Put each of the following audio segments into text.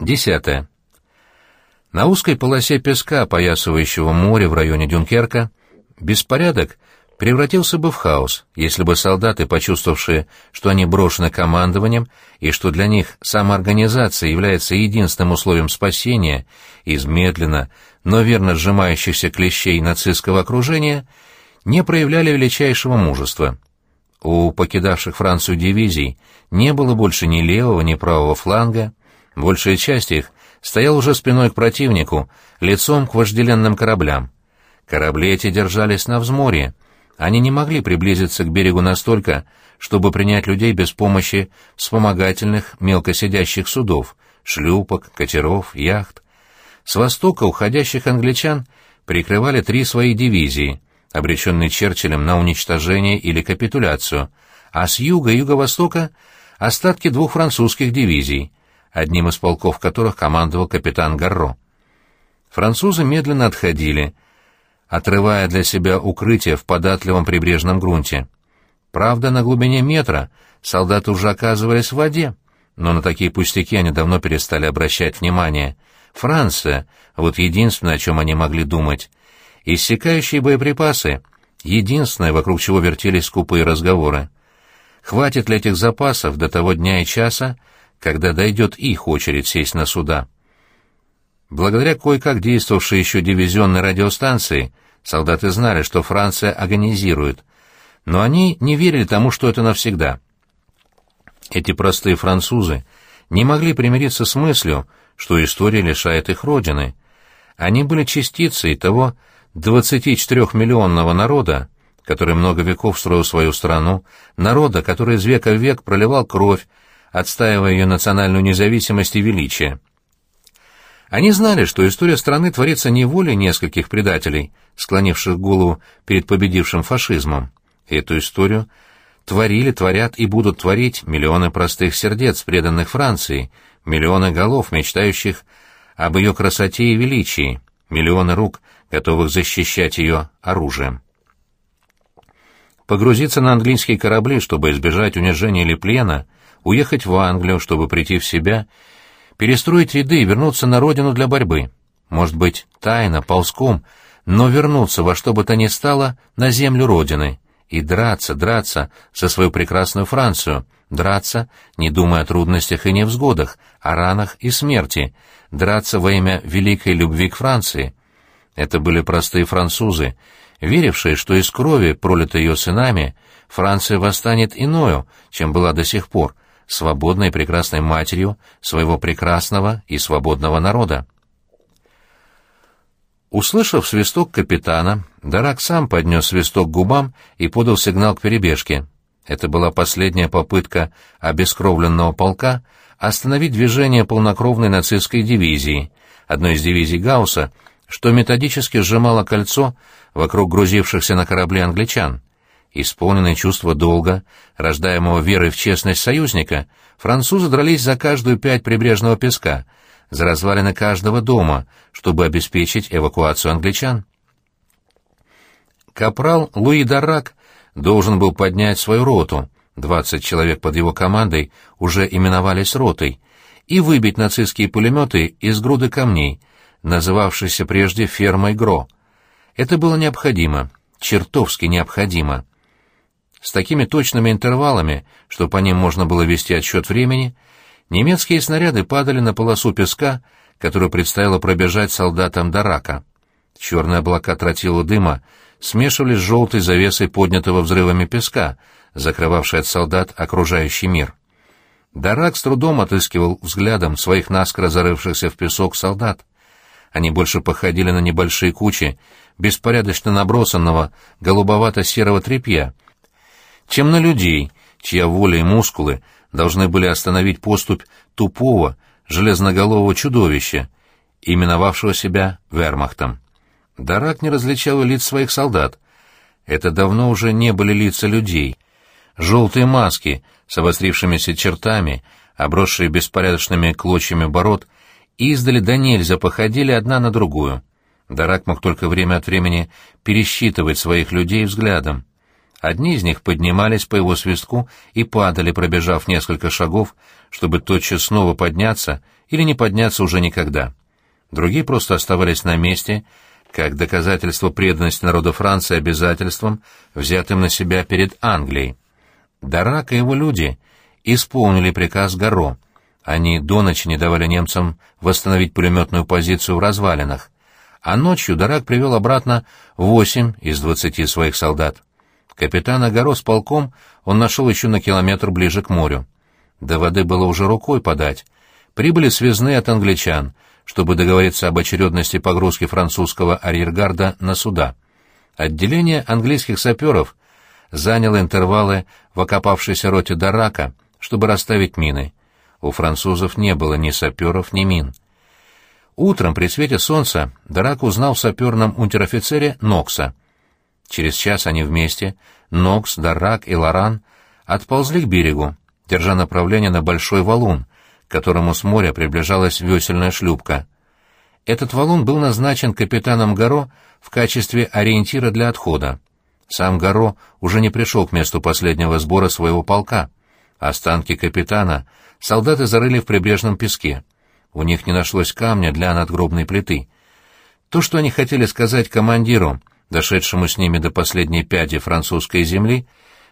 Десятое. На узкой полосе песка, опоясывающего море в районе Дюнкерка, беспорядок превратился бы в хаос, если бы солдаты, почувствовавшие, что они брошены командованием и что для них самоорганизация является единственным условием спасения из медленно, но верно сжимающихся клещей нацистского окружения, не проявляли величайшего мужества. У покидавших Францию дивизий не было больше ни левого, ни правого фланга, большая часть их стояла уже спиной к противнику, лицом к вожделенным кораблям. Корабли эти держались на взморье, они не могли приблизиться к берегу настолько, чтобы принять людей без помощи вспомогательных мелкосидящих судов, шлюпок, катеров, яхт. С востока уходящих англичан прикрывали три свои дивизии, обреченные Черчиллем на уничтожение или капитуляцию, а с юга и юго-востока — остатки двух французских дивизий, одним из полков которых командовал капитан Гарро. Французы медленно отходили — отрывая для себя укрытие в податливом прибрежном грунте. Правда, на глубине метра солдаты уже оказывались в воде, но на такие пустяки они давно перестали обращать внимание. Франция — вот единственное, о чем они могли думать. Иссякающие боеприпасы — единственное, вокруг чего вертелись скупые разговоры. Хватит ли этих запасов до того дня и часа, когда дойдет их очередь сесть на суда? Благодаря кое-как действовавшей еще дивизионной радиостанции, солдаты знали, что Франция агонизирует, но они не верили тому, что это навсегда. Эти простые французы не могли примириться с мыслью, что история лишает их родины. Они были частицей того 24-миллионного народа, который много веков строил свою страну, народа, который из века в век проливал кровь, отстаивая ее национальную независимость и величие. Они знали, что история страны творится не волей нескольких предателей, склонивших голову перед победившим фашизмом. Эту историю творили, творят и будут творить миллионы простых сердец, преданных Франции, миллионы голов, мечтающих об ее красоте и величии, миллионы рук, готовых защищать ее оружием. Погрузиться на английские корабли, чтобы избежать унижения или плена, уехать в Англию, чтобы прийти в себя — перестроить ряды и вернуться на родину для борьбы. Может быть, тайно, ползком, но вернуться во что бы то ни стало на землю родины и драться, драться за свою прекрасную Францию, драться, не думая о трудностях и невзгодах, о ранах и смерти, драться во имя великой любви к Франции. Это были простые французы, верившие, что из крови, пролитой ее сынами, Франция восстанет иною, чем была до сих пор, свободной и прекрасной матерью своего прекрасного и свободного народа. Услышав свисток капитана, Дарак сам поднес свисток к губам и подал сигнал к перебежке. Это была последняя попытка обескровленного полка остановить движение полнокровной нацистской дивизии, одной из дивизий Гаусса, что методически сжимало кольцо вокруг грузившихся на корабли англичан. Исполненные чувства долга, рождаемого верой в честность союзника, французы дрались за каждую пять прибрежного песка, за развалины каждого дома, чтобы обеспечить эвакуацию англичан. Капрал Луи Дарак должен был поднять свою роту, двадцать человек под его командой уже именовались ротой, и выбить нацистские пулеметы из груды камней, называвшейся прежде фермой Гро. Это было необходимо, чертовски необходимо. С такими точными интервалами, что по ним можно было вести отсчет времени, немецкие снаряды падали на полосу песка, которую предстояло пробежать солдатам до рака. Черные облака тротила дыма смешивались с желтой завесой поднятого взрывами песка, закрывавшей от солдат окружающий мир. Дарак с трудом отыскивал взглядом своих наскоро зарывшихся в песок солдат. Они больше походили на небольшие кучи беспорядочно набросанного голубовато-серого тряпья — чем на людей, чья воля и мускулы должны были остановить поступь тупого, железноголового чудовища, именовавшего себя вермахтом. Дарак не различал лиц своих солдат. Это давно уже не были лица людей. Желтые маски с обострившимися чертами, обросшие беспорядочными клочьями бород, издали до нельзя походили одна на другую. Дарак мог только время от времени пересчитывать своих людей взглядом. Одни из них поднимались по его свистку и падали, пробежав несколько шагов, чтобы тотчас снова подняться или не подняться уже никогда. Другие просто оставались на месте, как доказательство преданности народа Франции обязательствам, взятым на себя перед Англией. Дарак и его люди исполнили приказ Гаро. Они до ночи не давали немцам восстановить пулеметную позицию в развалинах, а ночью Дарак привел обратно восемь из двадцати своих солдат. Капитана Горо с полком он нашел еще на километр ближе к морю. До воды было уже рукой подать. Прибыли связные от англичан, чтобы договориться об очередности погрузки французского арьергарда на суда. Отделение английских саперов заняло интервалы в окопавшейся роте Дарака, чтобы расставить мины. У французов не было ни саперов, ни мин. Утром при свете солнца Дарак узнал в саперном унтер-офицере Нокса. Через час они вместе, Нокс, Дарак и Лоран, отползли к берегу, держа направление на большой валун, к которому с моря приближалась весельная шлюпка. Этот валун был назначен капитаном Горо в качестве ориентира для отхода. Сам Горо уже не пришел к месту последнего сбора своего полка. Останки капитана солдаты зарыли в прибрежном песке. У них не нашлось камня для надгробной плиты. То, что они хотели сказать командиру, дошедшему с ними до последней пяди французской земли,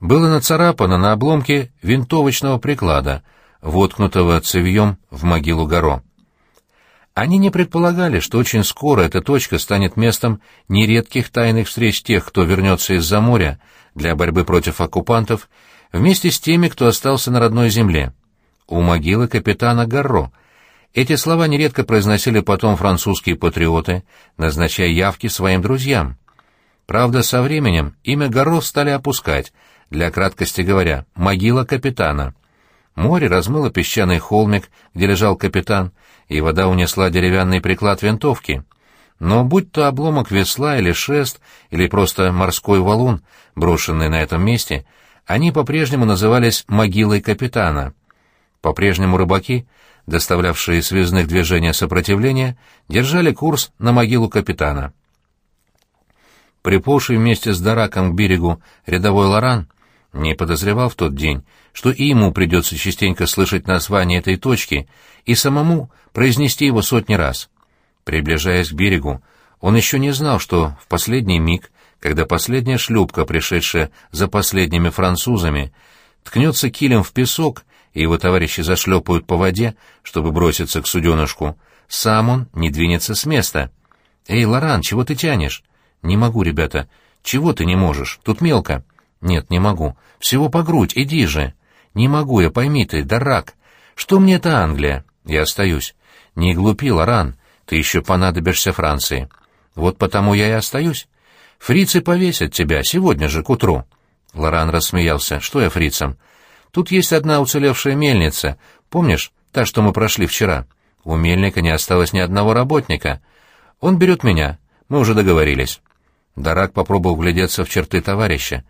было нацарапано на обломке винтовочного приклада, воткнутого цевьем в могилу Горо. Они не предполагали, что очень скоро эта точка станет местом нередких тайных встреч тех, кто вернется из-за моря для борьбы против оккупантов, вместе с теми, кто остался на родной земле. У могилы капитана Гарро. Эти слова нередко произносили потом французские патриоты, назначая явки своим друзьям. Правда, со временем имя Гарро стали опускать, для краткости говоря, могила капитана. Море размыло песчаный холмик, где лежал капитан, и вода унесла деревянный приклад винтовки. Но будь то обломок весла или шест, или просто морской валун, брошенный на этом месте, они по-прежнему назывались «могилой капитана». По-прежнему рыбаки, доставлявшие связных движения сопротивления, держали курс на могилу капитана. Приползший вместе с Дараком к берегу рядовой Лоран не подозревал в тот день, что и ему придется частенько слышать название этой точки и самому произнести его сотни раз. Приближаясь к берегу, он еще не знал, что в последний миг, когда последняя шлюпка, пришедшая за последними французами, ткнется килем в песок, и его товарищи зашлепают по воде, чтобы броситься к суденышку, сам он не двинется с места. «Эй, Лоран, чего ты тянешь?» «Не могу, ребята. Чего ты не можешь? Тут мелко». «Нет, не могу. Всего по грудь, иди же». «Не могу я, пойми ты, дурак. Что мне это Англия?» «Я остаюсь». «Не глупи, Лоран, ты еще понадобишься Франции». «Вот потому я и остаюсь. Фрицы повесят тебя сегодня же к утру». Лоран рассмеялся. «Что я фрицам?» «Тут есть одна уцелевшая мельница. Помнишь, та, что мы прошли вчера? У мельника не осталось ни одного работника. Он берет меня. Мы уже договорились». Дарак попробовал глядеться в черты товарища.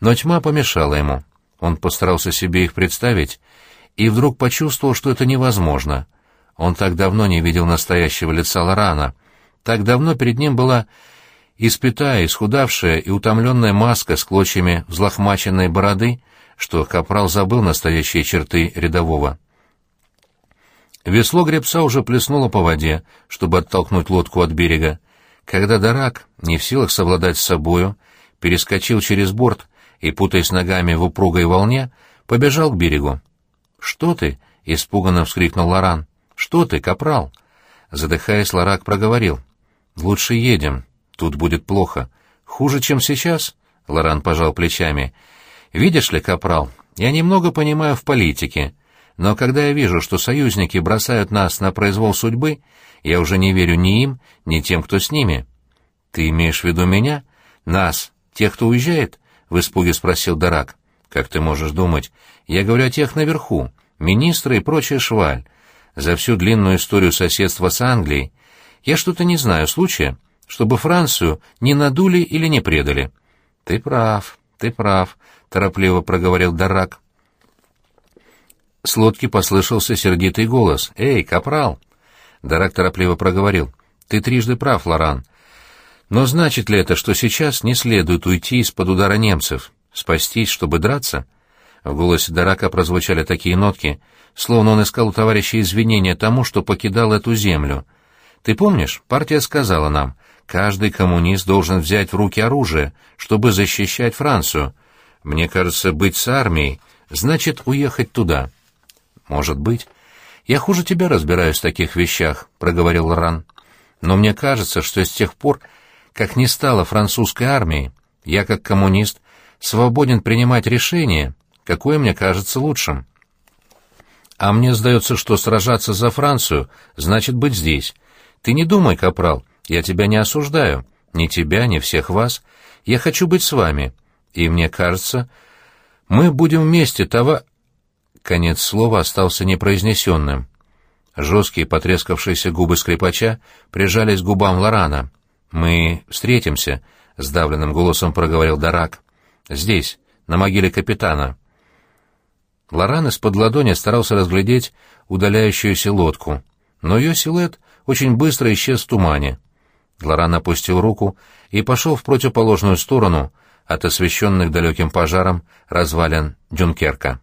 Но тьма помешала ему. Он постарался себе их представить и вдруг почувствовал, что это невозможно. Он так давно не видел настоящего лица Лорана. Так давно перед ним была испятая, исхудавшая и утомленная маска с клочьями взлохмаченной бороды, что Капрал забыл настоящие черты рядового. Весло гребца уже плеснуло по воде, чтобы оттолкнуть лодку от берега, когда Дарак, не в силах совладать с собою, перескочил через борт и, путаясь ногами в упругой волне, побежал к берегу. «Что ты?» — испуганно вскрикнул Лоран. «Что ты, капрал?» Задыхаясь, Ларак проговорил. «Лучше едем. Тут будет плохо. Хуже, чем сейчас?» — Лоран пожал плечами. «Видишь ли, капрал, я немного понимаю в политике, но когда я вижу, что союзники бросают нас на произвол судьбы, я уже не верю ни им, ни тем, кто с ними». «Ты имеешь в виду меня? Нас, тех, кто уезжает?» — в испуге спросил Дарак. «Как ты можешь думать? Я говорю о тех наверху, министры и прочая шваль. За всю длинную историю соседства с Англией я что-то не знаю случая, чтобы Францию не надули или не предали». «Ты прав, ты прав», — торопливо проговорил Дарак. С лодки послышался сердитый голос. «Эй, капрал!» Дарак торопливо проговорил. «Ты трижды прав, Лоран. Но значит ли это, что сейчас не следует уйти из-под удара немцев? Спастись, чтобы драться? В голосе Дарака прозвучали такие нотки, словно он искал у товарища извинения тому, что покидал эту землю. Ты помнишь, партия сказала нам, каждый коммунист должен взять в руки оружие, чтобы защищать Францию. Мне кажется, быть с армией значит уехать туда. Может быть. Я хуже тебя разбираюсь в таких вещах, проговорил Лоран. Но мне кажется, что с тех пор, как не стало французской армии, я, как коммунист, свободен принимать решение, какое мне кажется лучшим. А мне сдается, что сражаться за Францию значит быть здесь. Ты не думай, капрал, я тебя не осуждаю, ни тебя, ни всех вас. Я хочу быть с вами, и мне кажется, мы будем вместе того... Конец слова остался непроизнесенным. Жесткие потрескавшиеся губы скрипача прижались к губам Лорана. «Мы встретимся», — сдавленным голосом проговорил Дарак. «Здесь, на могиле капитана». Лоран из-под ладони старался разглядеть удаляющуюся лодку, но ее силуэт очень быстро исчез в тумане. Лоран опустил руку и пошел в противоположную сторону от освещенных далеким пожаром развалин Дюнкерка.